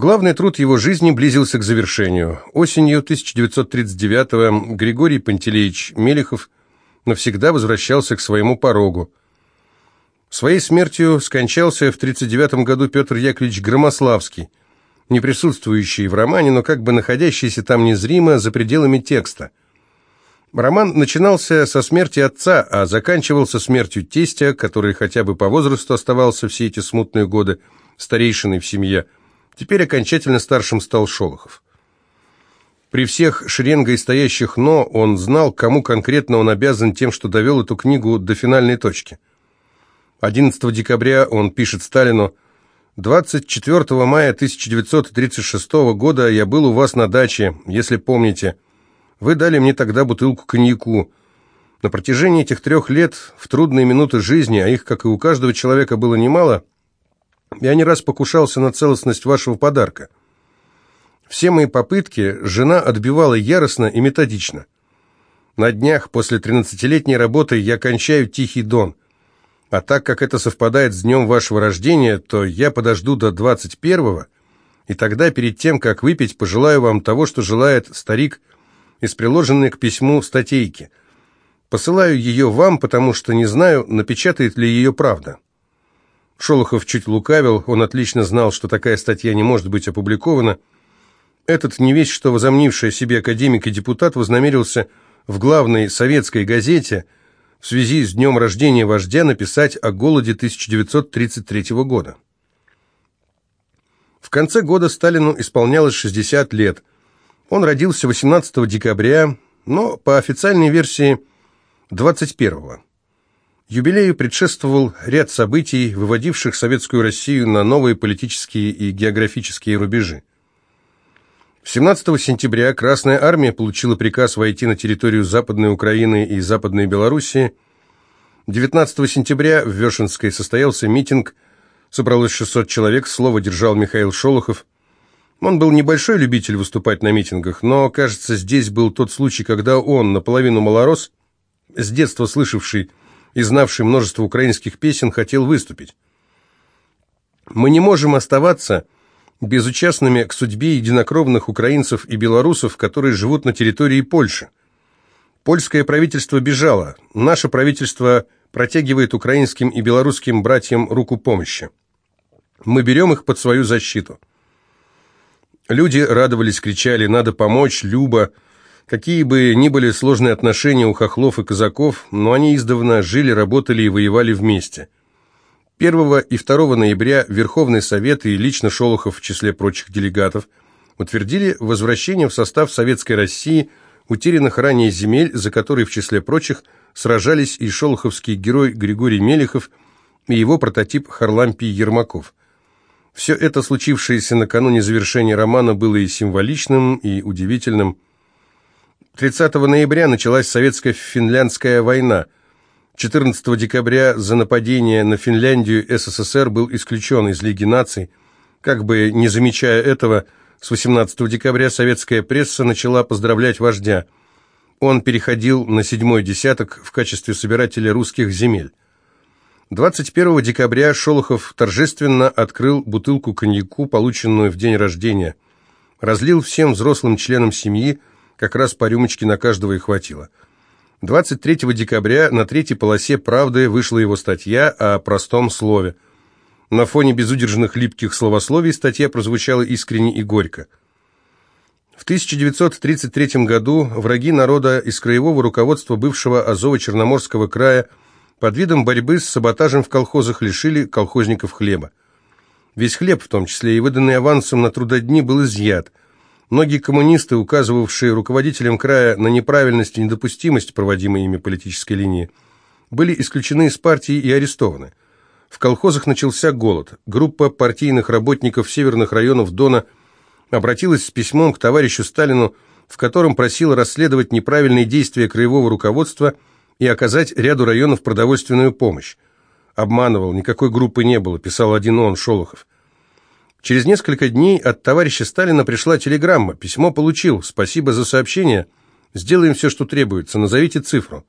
Главный труд его жизни близился к завершению. Осенью 1939-го Григорий Пантелеич Мелехов навсегда возвращался к своему порогу. Своей смертью скончался в 1939 году Петр Яковлевич Громославский, не присутствующий в романе, но как бы находящийся там незримо за пределами текста. Роман начинался со смерти отца, а заканчивался смертью тестя, который хотя бы по возрасту оставался все эти смутные годы старейшиной в семье – Теперь окончательно старшим стал Шолохов. При всех шеренгой стоящих «но» он знал, кому конкретно он обязан тем, что довел эту книгу до финальной точки. 11 декабря он пишет Сталину «24 мая 1936 года я был у вас на даче, если помните. Вы дали мне тогда бутылку коньяку. На протяжении этих трех лет, в трудные минуты жизни, а их, как и у каждого человека, было немало, я не раз покушался на целостность вашего подарка. Все мои попытки жена отбивала яростно и методично. На днях после тринадцатилетней работы я кончаю «Тихий дон». А так как это совпадает с днем вашего рождения, то я подожду до двадцать первого, и тогда перед тем, как выпить, пожелаю вам того, что желает старик из приложенной к письму статейки. Посылаю ее вам, потому что не знаю, напечатает ли ее правда». Шолохов чуть лукавил, он отлично знал, что такая статья не может быть опубликована. Этот не весь что возомнивший себе академик и депутат вознамерился в главной советской газете в связи с днем рождения вождя написать о голоде 1933 года. В конце года Сталину исполнялось 60 лет. Он родился 18 декабря, но по официальной версии 21 -го. Юбилею предшествовал ряд событий, выводивших Советскую Россию на новые политические и географические рубежи. 17 сентября Красная Армия получила приказ войти на территорию Западной Украины и Западной Белоруссии. 19 сентября в Вешенской состоялся митинг, собралось 600 человек, слово держал Михаил Шолохов. Он был небольшой любитель выступать на митингах, но, кажется, здесь был тот случай, когда он, наполовину малорос, с детства слышавший и знавший множество украинских песен, хотел выступить. Мы не можем оставаться безучастными к судьбе единокровных украинцев и белорусов, которые живут на территории Польши. Польское правительство бежало, наше правительство протягивает украинским и белорусским братьям руку помощи. Мы берем их под свою защиту. Люди радовались, кричали «надо помочь», «Люба», Какие бы ни были сложные отношения у хохлов и казаков, но они издавна жили, работали и воевали вместе. 1 и 2 ноября Верховный Совет и лично Шолохов в числе прочих делегатов утвердили возвращение в состав Советской России утерянных ранее земель, за которые в числе прочих сражались и шолоховский герой Григорий Мелехов и его прототип Харлампий Ермаков. Все это, случившееся накануне завершения романа, было и символичным, и удивительным – 30 ноября началась советско-финляндская война. 14 декабря за нападение на Финляндию СССР был исключен из Лиги наций. Как бы не замечая этого, с 18 декабря советская пресса начала поздравлять вождя. Он переходил на седьмой десяток в качестве собирателя русских земель. 21 декабря Шолохов торжественно открыл бутылку коньяку, полученную в день рождения. Разлил всем взрослым членам семьи, как раз по рюмочке на каждого и хватило. 23 декабря на третьей полосе «Правды» вышла его статья о простом слове. На фоне безудержных липких словословий статья прозвучала искренне и горько. В 1933 году враги народа из краевого руководства бывшего Азово-Черноморского края под видом борьбы с саботажем в колхозах лишили колхозников хлеба. Весь хлеб, в том числе и выданный авансом на трудодни, был изъят. Многие коммунисты, указывавшие руководителям края на неправильность и недопустимость проводимой ими политической линии, были исключены из партии и арестованы. В колхозах начался голод. Группа партийных работников северных районов Дона обратилась с письмом к товарищу Сталину, в котором просила расследовать неправильные действия краевого руководства и оказать ряду районов продовольственную помощь. Обманывал, никакой группы не было, писал один он, Шолохов. Через несколько дней от товарища Сталина пришла телеграмма. Письмо получил. Спасибо за сообщение. Сделаем все, что требуется. Назовите цифру.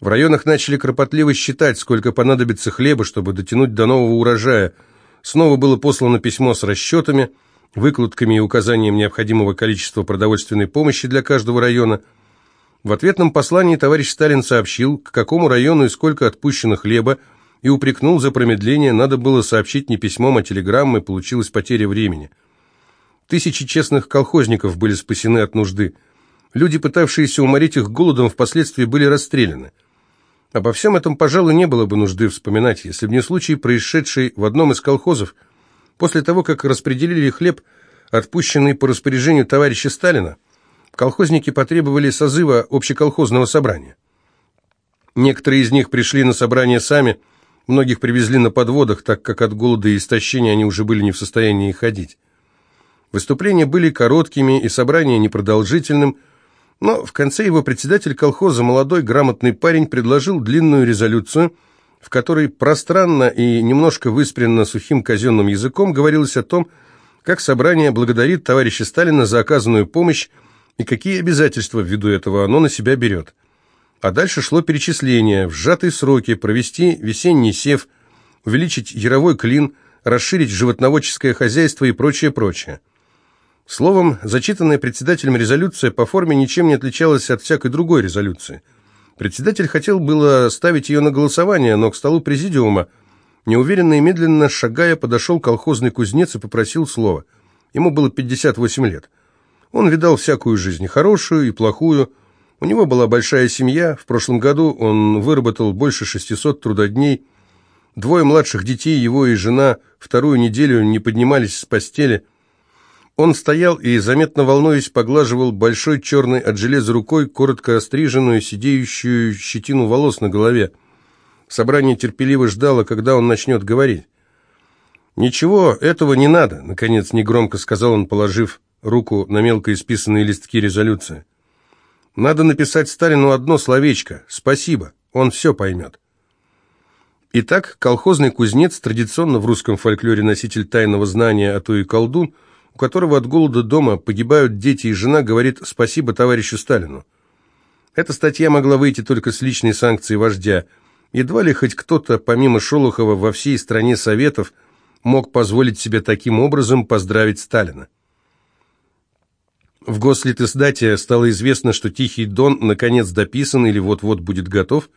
В районах начали кропотливо считать, сколько понадобится хлеба, чтобы дотянуть до нового урожая. Снова было послано письмо с расчетами. выкладками и указанием необходимого количества продовольственной помощи для каждого района. В ответном послании товарищ Сталин сообщил, к какому району и сколько отпущено хлеба, и упрекнул за промедление, надо было сообщить не письмом, а телеграммой, получилась потеря времени. Тысячи честных колхозников были спасены от нужды. Люди, пытавшиеся уморить их голодом, впоследствии были расстреляны. Обо всем этом, пожалуй, не было бы нужды вспоминать, если бы не случай, происшедший в одном из колхозов, после того, как распределили хлеб, отпущенный по распоряжению товарища Сталина, колхозники потребовали созыва общеколхозного собрания. Некоторые из них пришли на собрание сами, многих привезли на подводах, так как от голода и истощения они уже были не в состоянии ходить. Выступления были короткими и собрание непродолжительным, но в конце его председатель колхоза, молодой грамотный парень, предложил длинную резолюцию, в которой пространно и немножко выспренно сухим казенным языком говорилось о том, как собрание благодарит товарища Сталина за оказанную помощь и какие обязательства ввиду этого оно на себя берет. А дальше шло перечисление, в сжатые сроки провести весенний сев, увеличить яровой клин, расширить животноводческое хозяйство и прочее, прочее. Словом, зачитанная председателем резолюция по форме ничем не отличалась от всякой другой резолюции. Председатель хотел было ставить ее на голосование, но к столу президиума, неуверенно и медленно шагая, подошел колхозный кузнец и попросил слова. Ему было 58 лет. Он видал всякую жизнь, хорошую и плохую. У него была большая семья. В прошлом году он выработал больше 600 трудодней. Двое младших детей, его и жена, вторую неделю не поднимались с постели – он стоял и, заметно волнуясь, поглаживал большой черный от железа рукой коротко остриженную, сидеющую щетину волос на голове. Собрание терпеливо ждало, когда он начнет говорить. «Ничего, этого не надо», — наконец негромко сказал он, положив руку на мелко исписанные листки резолюции. «Надо написать Сталину одно словечко «Спасибо», он все поймет». Итак, колхозный кузнец, традиционно в русском фольклоре носитель тайного знания, а то и колдун — у которого от голода дома погибают дети и жена, говорит «спасибо товарищу Сталину». Эта статья могла выйти только с личной санкцией вождя. Едва ли хоть кто-то, помимо Шолохова, во всей стране Советов мог позволить себе таким образом поздравить Сталина. В Гослитиздате стало известно, что «Тихий Дон» наконец дописан или вот-вот будет готов,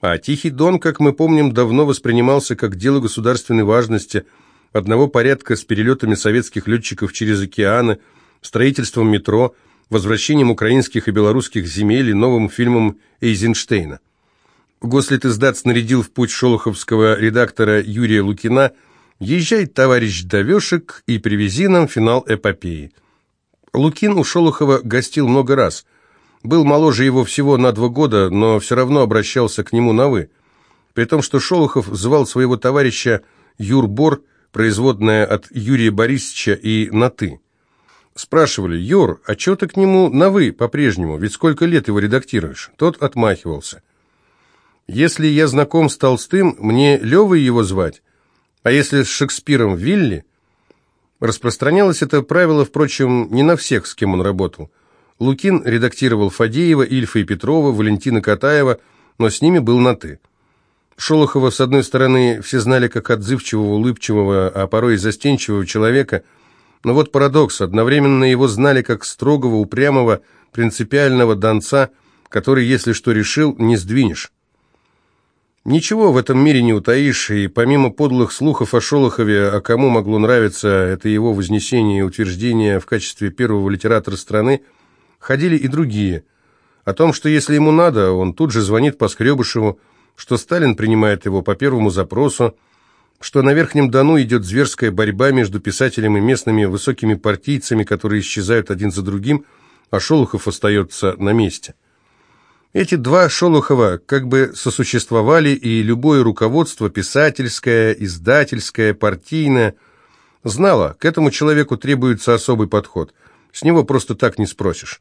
а «Тихий Дон», как мы помним, давно воспринимался как дело государственной важности – одного порядка с перелетами советских летчиков через океаны, строительством метро, возвращением украинских и белорусских земель и новым фильмом Эйзенштейна. Гослитиздат снарядил в путь шолоховского редактора Юрия Лукина «Езжай, товарищ Довешек, и привези нам финал эпопеи». Лукин у Шолохова гостил много раз. Был моложе его всего на два года, но все равно обращался к нему на «вы». При том, что Шолохов звал своего товарища Юрбор – производная от Юрия Борисовича и на «ты». Спрашивали, «Юр, а чё ты к нему на «вы» по-прежнему? Ведь сколько лет его редактируешь?» Тот отмахивался. «Если я знаком с Толстым, мне Левой его звать, а если с Шекспиром Вилли?» Распространялось это правило, впрочем, не на всех, с кем он работал. Лукин редактировал Фадеева, Ильфа и Петрова, Валентина Катаева, но с ними был на «ты». Шолохова, с одной стороны, все знали как отзывчивого, улыбчивого, а порой и застенчивого человека, но вот парадокс, одновременно его знали как строгого, упрямого, принципиального донца, который, если что решил, не сдвинешь. Ничего в этом мире не утаишь, и помимо подлых слухов о Шолохове, а кому могло нравиться это его вознесение и утверждение в качестве первого литератора страны, ходили и другие. О том, что если ему надо, он тут же звонит Поскребышеву, что Сталин принимает его по первому запросу, что на Верхнем Дону идет зверская борьба между писателем и местными высокими партийцами, которые исчезают один за другим, а Шолохов остается на месте. Эти два Шолохова как бы сосуществовали, и любое руководство, писательское, издательское, партийное, знало, к этому человеку требуется особый подход. С него просто так не спросишь.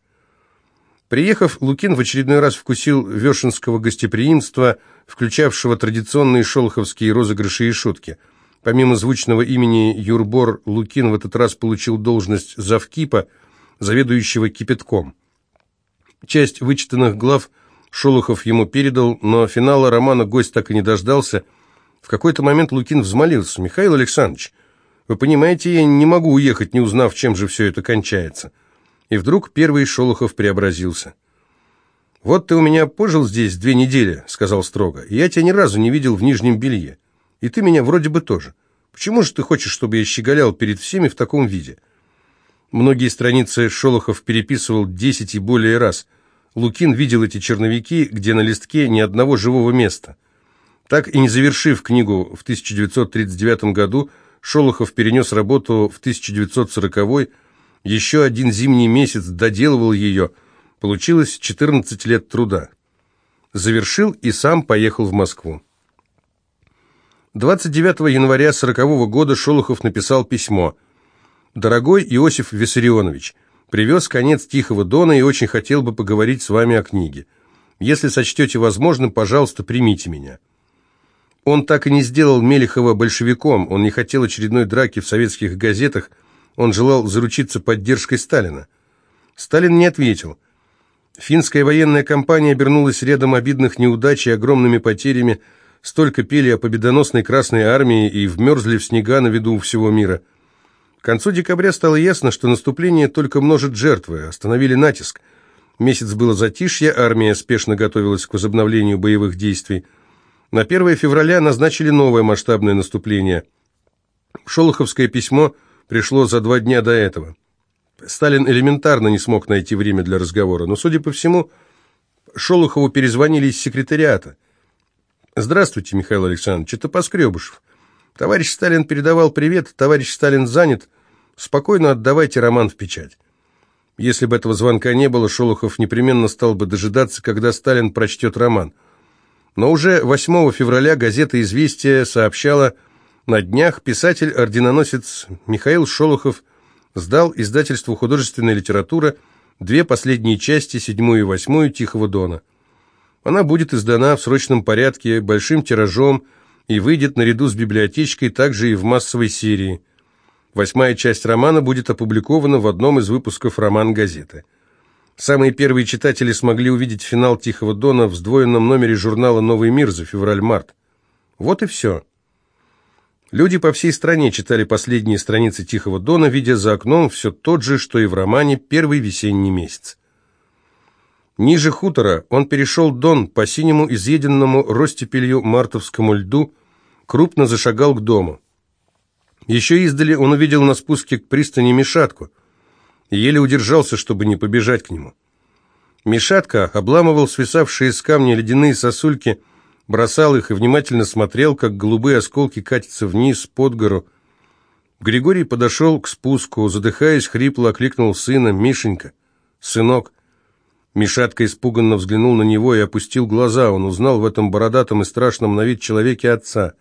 Приехав, Лукин в очередной раз вкусил вершинского гостеприимства, включавшего традиционные шолоховские розыгрыши и шутки. Помимо звучного имени Юрбор, Лукин в этот раз получил должность завкипа, заведующего кипятком. Часть вычитанных глав Шолохов ему передал, но финала романа гость так и не дождался. В какой-то момент Лукин взмолился. «Михаил Александрович, Вы понимаете, я не могу уехать, не узнав, чем же все это кончается. И вдруг первый Шолохов преобразился. «Вот ты у меня пожил здесь две недели», — сказал строго, — «и я тебя ни разу не видел в нижнем белье. И ты меня вроде бы тоже. Почему же ты хочешь, чтобы я щеголял перед всеми в таком виде?» Многие страницы Шолохов переписывал десять и более раз. Лукин видел эти черновики, где на листке ни одного живого места. Так и не завершив книгу в 1939 году, Шолохов перенес работу в 1940 еще один зимний месяц доделывал ее, получилось 14 лет труда. Завершил и сам поехал в Москву. 29 января 1940 года Шолохов написал письмо «Дорогой Иосиф Виссарионович, привез конец Тихого Дона и очень хотел бы поговорить с вами о книге. Если сочтете возможным, пожалуйста, примите меня». Он так и не сделал Мелехова большевиком, он не хотел очередной драки в советских газетах, он желал заручиться поддержкой Сталина. Сталин не ответил. Финская военная кампания обернулась рядом обидных неудач и огромными потерями, столько пели о победоносной Красной Армии и вмерзли в снега на виду всего мира. К концу декабря стало ясно, что наступление только множит жертвы, остановили натиск. Месяц было затишье, армия спешно готовилась к возобновлению боевых действий. На 1 февраля назначили новое масштабное наступление. Шолоховское письмо пришло за два дня до этого. Сталин элементарно не смог найти время для разговора, но, судя по всему, Шолохову перезвонили из секретариата. «Здравствуйте, Михаил Александрович, это Поскребышев. Товарищ Сталин передавал привет, товарищ Сталин занят. Спокойно отдавайте роман в печать». Если бы этого звонка не было, Шолохов непременно стал бы дожидаться, когда Сталин прочтет роман – но уже 8 февраля газета «Известия» сообщала, на днях писатель-орденоносец Михаил Шолохов сдал издательству «Художественная литература» две последние части, седьмую и восьмую, «Тихого дона». Она будет издана в срочном порядке, большим тиражом и выйдет наряду с библиотечкой также и в массовой серии. Восьмая часть романа будет опубликована в одном из выпусков роман-газеты. Самые первые читатели смогли увидеть финал «Тихого дона» в сдвоенном номере журнала «Новый мир» за февраль-март. Вот и все. Люди по всей стране читали последние страницы «Тихого дона», видя за окном все тот же, что и в романе «Первый весенний месяц». Ниже хутора он перешел Дон по синему изъеденному ростепелью мартовскому льду, крупно зашагал к дому. Еще издали он увидел на спуске к пристани Мишатку – еле удержался, чтобы не побежать к нему. Мишатка обламывал свисавшие с камня ледяные сосульки, бросал их и внимательно смотрел, как голубые осколки катятся вниз под гору. Григорий подошел к спуску, задыхаясь, хрипло окликнул сына «Мишенька, сынок». Мишатка испуганно взглянул на него и опустил глаза. Он узнал в этом бородатом и страшном на вид человеке отца.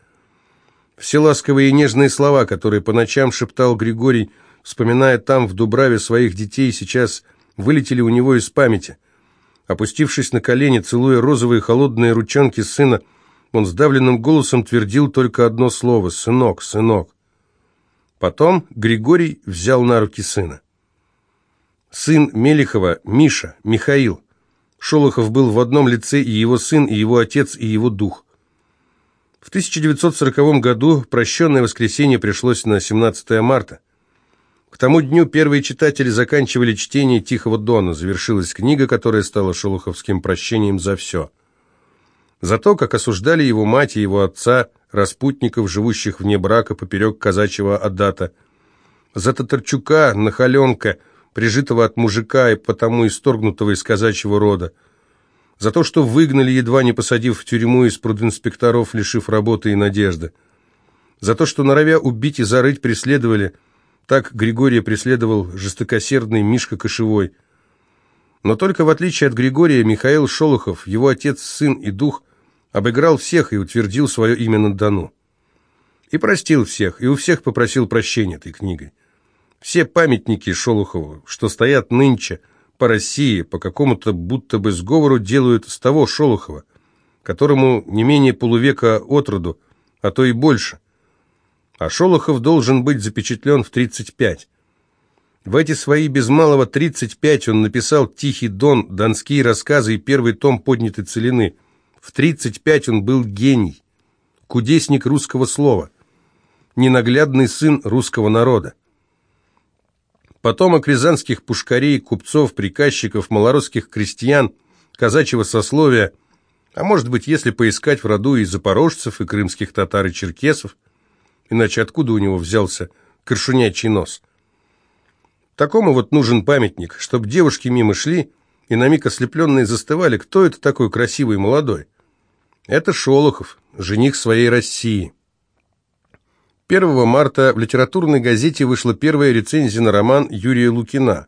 Все ласковые и нежные слова, которые по ночам шептал Григорий, — вспоминая там, в Дубраве, своих детей, сейчас вылетели у него из памяти. Опустившись на колени, целуя розовые холодные ручонки сына, он сдавленным голосом твердил только одно слово «сынок, сынок». Потом Григорий взял на руки сына. Сын Мелихова, Миша, Михаил. Шолохов был в одном лице и его сын, и его отец, и его дух. В 1940 году прощенное воскресенье пришлось на 17 марта. К тому дню первые читатели заканчивали чтение «Тихого дона». Завершилась книга, которая стала шолоховским прощением за все. За то, как осуждали его мать и его отца, распутников, живущих вне брака поперек казачьего адата. За Татарчука, нахаленка, прижитого от мужика и потому исторгнутого из казачьего рода. За то, что выгнали, едва не посадив в тюрьму из продинспекторов, лишив работы и надежды. За то, что, норовя убить и зарыть, преследовали – так Григория преследовал жестокосердный Мишка Кошевой. Но только в отличие от Григория, Михаил Шолохов, его отец, сын и дух, обыграл всех и утвердил свое имя на Дону. И простил всех, и у всех попросил прощения этой книгой. Все памятники Шолохову, что стоят нынче по России, по какому-то будто бы сговору делают с того Шолохова, которому не менее полувека от роду, а то и больше а Шолохов должен быть запечатлен в 35. В эти свои без малого 35 он написал «Тихий дон», «Донские рассказы» и первый том «Поднятой целины». В 35 он был гений, кудесник русского слова. ненаглядный сын русского народа. Потомок рязанских пушкарей, купцов, приказчиков, малоросских крестьян, казачьего сословия, а может быть, если поискать в роду и запорожцев, и крымских татар, и черкесов, иначе откуда у него взялся крышунячий нос? Такому вот нужен памятник, чтобы девушки мимо шли, и на миг ослепленные застывали, кто это такой красивый молодой. Это Шолохов, жених своей России. 1 марта в литературной газете вышла первая рецензия на роман Юрия Лукина.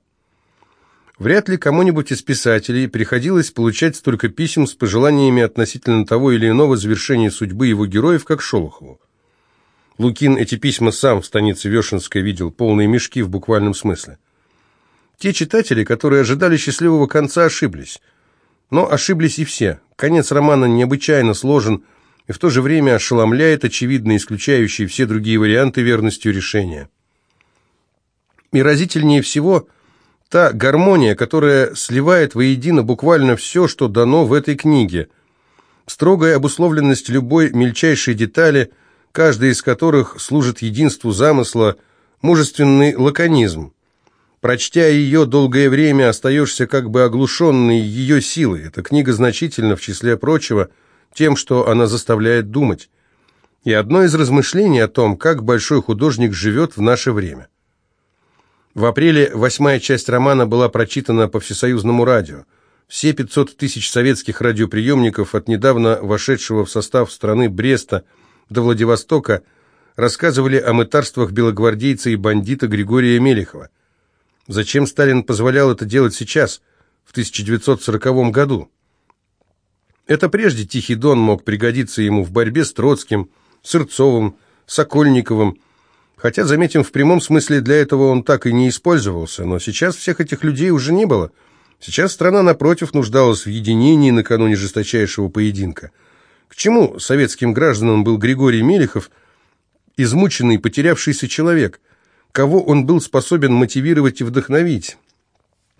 Вряд ли кому-нибудь из писателей приходилось получать столько писем с пожеланиями относительно того или иного завершения судьбы его героев, как Шолохову. Лукин эти письма сам в станице Вешенской видел, полные мешки в буквальном смысле. Те читатели, которые ожидали счастливого конца, ошиблись. Но ошиблись и все. Конец романа необычайно сложен, и в то же время ошеломляет, очевидно исключающие все другие варианты верностью решения. И разительнее всего та гармония, которая сливает воедино буквально все, что дано в этой книге. Строгая обусловленность любой мельчайшей детали, каждая из которых служит единству замысла, мужественный лаконизм. Прочтя ее долгое время, остаешься как бы оглушенный ее силой. Эта книга значительна, в числе прочего, – тем, что она заставляет думать. И одно из размышлений о том, как большой художник живет в наше время. В апреле восьмая часть романа была прочитана по всесоюзному радио. Все 500 тысяч советских радиоприемников от недавно вошедшего в состав страны Бреста до Владивостока рассказывали о мытарствах белогвардейца и бандита Григория Мелехова. Зачем Сталин позволял это делать сейчас, в 1940 году? Это прежде Тихий Дон мог пригодиться ему в борьбе с Троцким, Сырцовым, Сокольниковым, хотя, заметим, в прямом смысле для этого он так и не использовался, но сейчас всех этих людей уже не было. Сейчас страна, напротив, нуждалась в единении накануне жесточайшего поединка. К чему советским гражданам был Григорий Мелехов, измученный, потерявшийся человек? Кого он был способен мотивировать и вдохновить?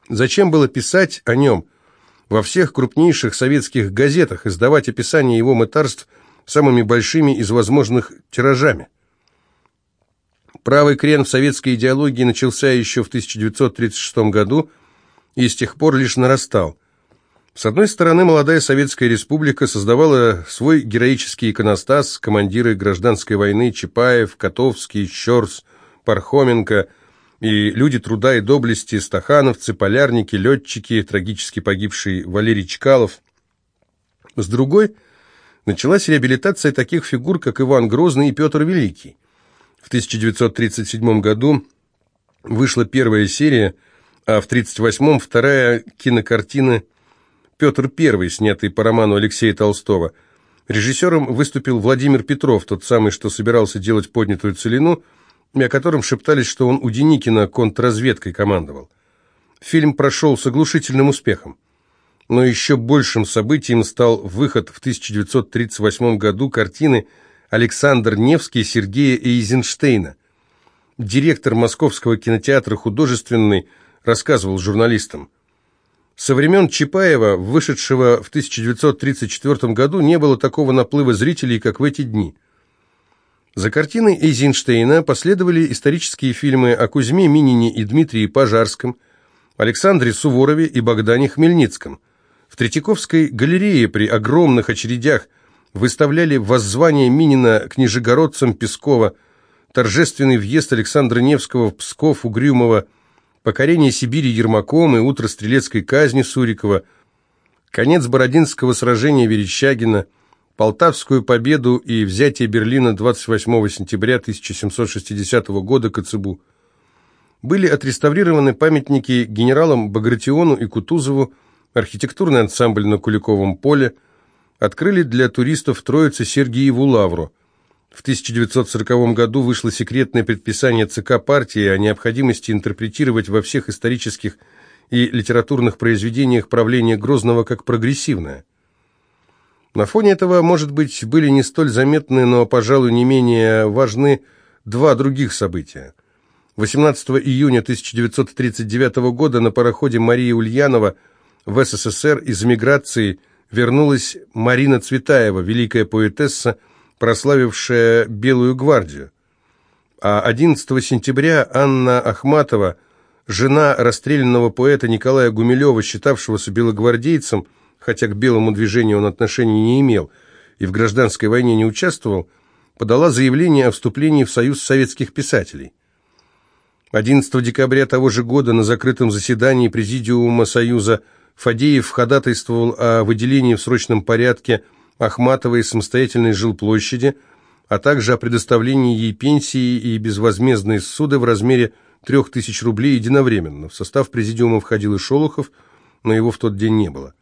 Зачем было писать о нем – во всех крупнейших советских газетах издавать описание его мытарств самыми большими из возможных тиражами. Правый крен в советской идеологии начался еще в 1936 году и с тех пор лишь нарастал. С одной стороны, молодая Советская Республика создавала свой героический иконостас, командиры гражданской войны Чапаев, Котовский, Щорс, Пархоменко – и люди труда и доблести, стахановцы, полярники, летчики, трагически погибший Валерий Чкалов. С другой, началась реабилитация таких фигур, как Иван Грозный и Петр Великий. В 1937 году вышла первая серия, а в 1938 вторая кинокартина «Петр I», снятый по роману Алексея Толстого. Режиссером выступил Владимир Петров, тот самый, что собирался делать поднятую целину – о котором шептались, что он у Деникина контрразведкой командовал. Фильм прошел с оглушительным успехом. Но еще большим событием стал выход в 1938 году картины Александр Невский Сергея Эйзенштейна. Директор Московского кинотеатра «Художественный» рассказывал журналистам. Со времен Чапаева, вышедшего в 1934 году, не было такого наплыва зрителей, как в эти дни – за картиной Эйзенштейна последовали исторические фильмы о Кузьме Минине и Дмитрии Пожарском, Александре Суворове и Богдане Хмельницком. В Третьяковской галерее при огромных очередях выставляли воззвание Минина к нижегородцам Пескова, торжественный въезд Александра Невского в Псков Угрюмова, покорение Сибири Ермаком и утро стрелецкой казни Сурикова, конец Бородинского сражения Верещагина – Полтавскую победу и взятие Берлина 28 сентября 1760 года Коцебу. Были отреставрированы памятники генералам Багратиону и Кутузову, архитектурный ансамбль на Куликовом поле, открыли для туристов Троицы Сергиеву Лавру. В 1940 году вышло секретное предписание ЦК партии о необходимости интерпретировать во всех исторических и литературных произведениях правление Грозного как прогрессивное. На фоне этого, может быть, были не столь заметны, но, пожалуй, не менее важны два других события. 18 июня 1939 года на пароходе Мария Ульянова в СССР из эмиграции вернулась Марина Цветаева, великая поэтесса, прославившая Белую гвардию. А 11 сентября Анна Ахматова, жена расстрелянного поэта Николая Гумилева, считавшегося белогвардейцем, хотя к белому движению он отношения не имел и в гражданской войне не участвовал, подала заявление о вступлении в Союз советских писателей. 11 декабря того же года на закрытом заседании Президиума Союза Фадеев ходатайствовал о выделении в срочном порядке Ахматовой самостоятельной жилплощади, а также о предоставлении ей пенсии и безвозмездной суды в размере 3000 рублей единовременно. В состав президиума входил и Шолохов, но его в тот день не было.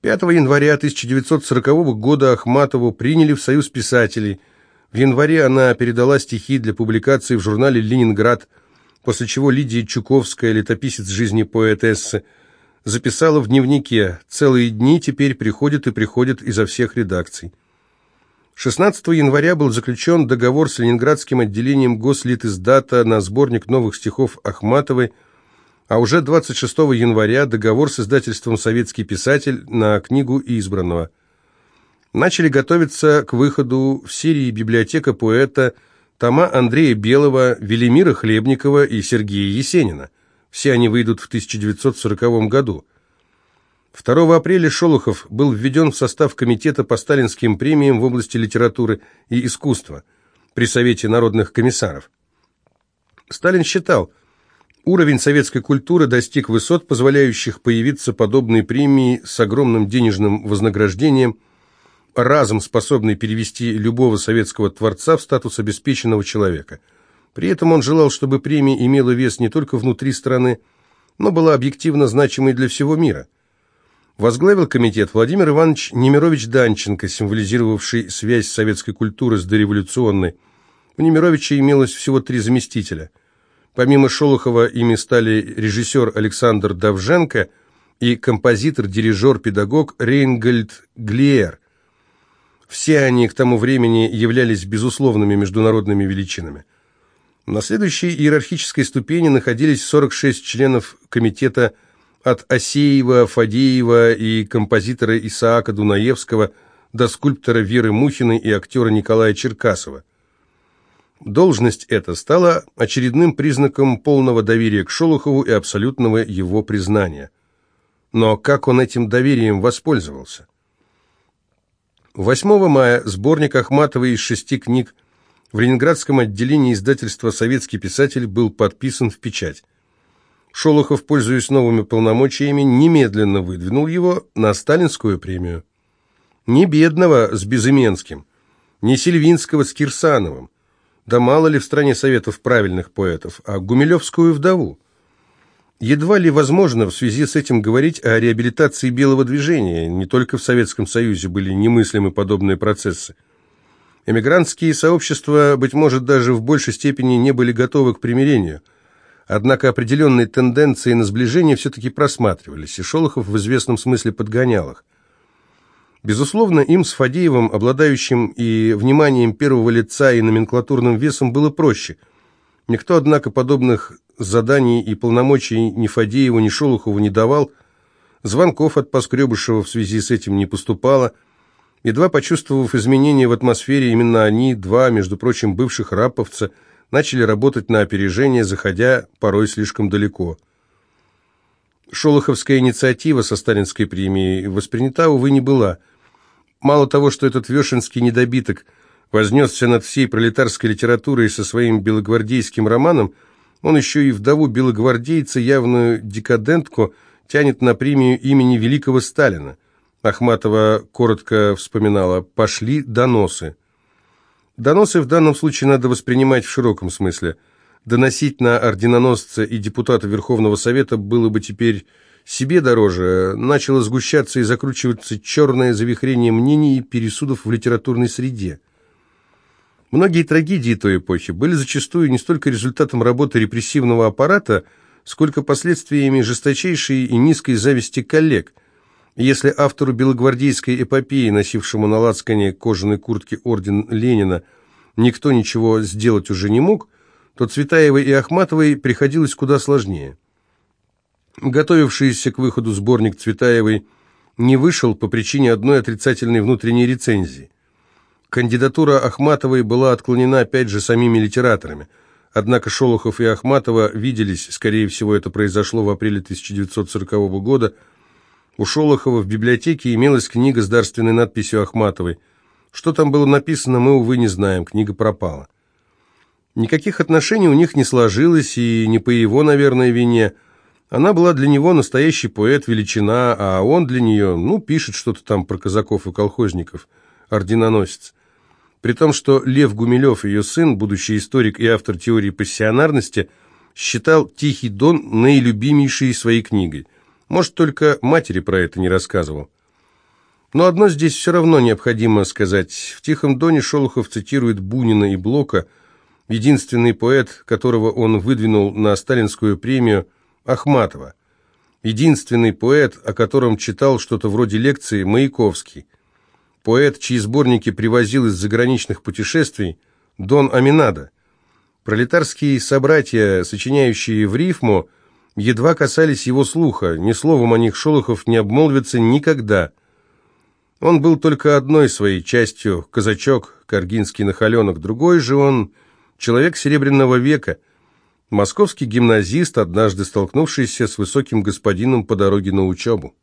5 января 1940 года Ахматову приняли в Союз писателей. В январе она передала стихи для публикации в журнале «Ленинград», после чего Лидия Чуковская, летописец жизни поэтессы, записала в дневнике «Целые дни теперь приходят и приходят изо всех редакций». 16 января был заключен договор с Ленинградским отделением Гослитиздата на сборник новых стихов Ахматовой, а уже 26 января договор с издательством «Советский писатель» на книгу избранного. Начали готовиться к выходу в Сирии библиотека поэта тома Андрея Белого, Велимира Хлебникова и Сергея Есенина. Все они выйдут в 1940 году. 2 апреля Шолохов был введен в состав Комитета по сталинским премиям в области литературы и искусства при Совете народных комиссаров. Сталин считал, уровень советской культуры достиг высот, позволяющих появиться подобной премии с огромным денежным вознаграждением, разом способной перевести любого советского творца в статус обеспеченного человека. При этом он желал, чтобы премия имела вес не только внутри страны, но была объективно значимой для всего мира – Возглавил комитет Владимир Иванович Немирович Данченко, символизировавший связь советской культуры с дореволюционной. У Немировича имелось всего три заместителя. Помимо Шолохова ими стали режиссер Александр Давженко и композитор, дирижер, педагог Рейнгольд Глиер. Все они к тому времени являлись безусловными международными величинами. На следующей иерархической ступени находились 46 членов комитета от Осеева, Фадеева и композитора Исаака Дунаевского до скульптора Веры Мухиной и актера Николая Черкасова. Должность эта стала очередным признаком полного доверия к Шолохову и абсолютного его признания. Но как он этим доверием воспользовался? 8 мая сборник Ахматова из шести книг в Ленинградском отделении издательства «Советский писатель» был подписан в печать. Шолохов, пользуясь новыми полномочиями, немедленно выдвинул его на сталинскую премию. Не бедного с Безыменским, не Сильвинского с Кирсановым, да мало ли в стране советов правильных поэтов, а Гумилевскую вдову. Едва ли возможно в связи с этим говорить о реабилитации белого движения, не только в Советском Союзе были немыслимы подобные процессы. Эмигрантские сообщества, быть может, даже в большей степени не были готовы к примирению – Однако определенные тенденции на сближение все-таки просматривались, и Шолохов в известном смысле подгонял их. Безусловно, им с Фадеевым, обладающим и вниманием первого лица, и номенклатурным весом, было проще. Никто, однако, подобных заданий и полномочий ни Фадееву, ни Шолохову не давал. Звонков от Поскребышева в связи с этим не поступало. Едва почувствовав изменения в атмосфере, именно они, два, между прочим, бывших раповца – начали работать на опережение, заходя порой слишком далеко. Шолоховская инициатива со сталинской премией воспринята, увы, не была. Мало того, что этот вешенский недобиток вознесся над всей пролетарской литературой со своим белогвардейским романом, он еще и вдову белогвардейца, явную декадентку, тянет на премию имени великого Сталина. Ахматова коротко вспоминала «пошли доносы». Доносы в данном случае надо воспринимать в широком смысле. Доносить на орденоносца и депутата Верховного Совета было бы теперь себе дороже. Начало сгущаться и закручиваться черное завихрение мнений и пересудов в литературной среде. Многие трагедии той эпохи были зачастую не столько результатом работы репрессивного аппарата, сколько последствиями жесточайшей и низкой зависти коллег – если автору белогвардейской эпопеи, носившему на лацкане кожаной куртки орден Ленина, никто ничего сделать уже не мог, то Цветаевой и Ахматовой приходилось куда сложнее. Готовившийся к выходу сборник Цветаевой не вышел по причине одной отрицательной внутренней рецензии. Кандидатура Ахматовой была отклонена опять же самими литераторами. Однако Шолохов и Ахматова виделись, скорее всего, это произошло в апреле 1940 года. У Шолохова в библиотеке имелась книга с дарственной надписью Ахматовой. Что там было написано, мы, увы, не знаем, книга пропала. Никаких отношений у них не сложилось, и не по его, наверное, вине. Она была для него настоящий поэт, величина, а он для нее, ну, пишет что-то там про казаков и колхозников, орденоносец. При том, что Лев Гумилев, ее сын, будущий историк и автор теории пассионарности, считал «Тихий дон» наилюбимейшей своей книгой. Может, только матери про это не рассказывал. Но одно здесь все равно необходимо сказать. В «Тихом доне» Шолохов цитирует Бунина и Блока, единственный поэт, которого он выдвинул на сталинскую премию, Ахматова. Единственный поэт, о котором читал что-то вроде лекции, Маяковский – поэт, чьи сборники привозил из заграничных путешествий, Дон Аминада. Пролетарские собратья, сочиняющие в рифму, едва касались его слуха, ни словом о них Шолохов не обмолвится никогда. Он был только одной своей частью, казачок, каргинский нахаленок, другой же он, человек Серебряного века, московский гимназист, однажды столкнувшийся с высоким господином по дороге на учебу.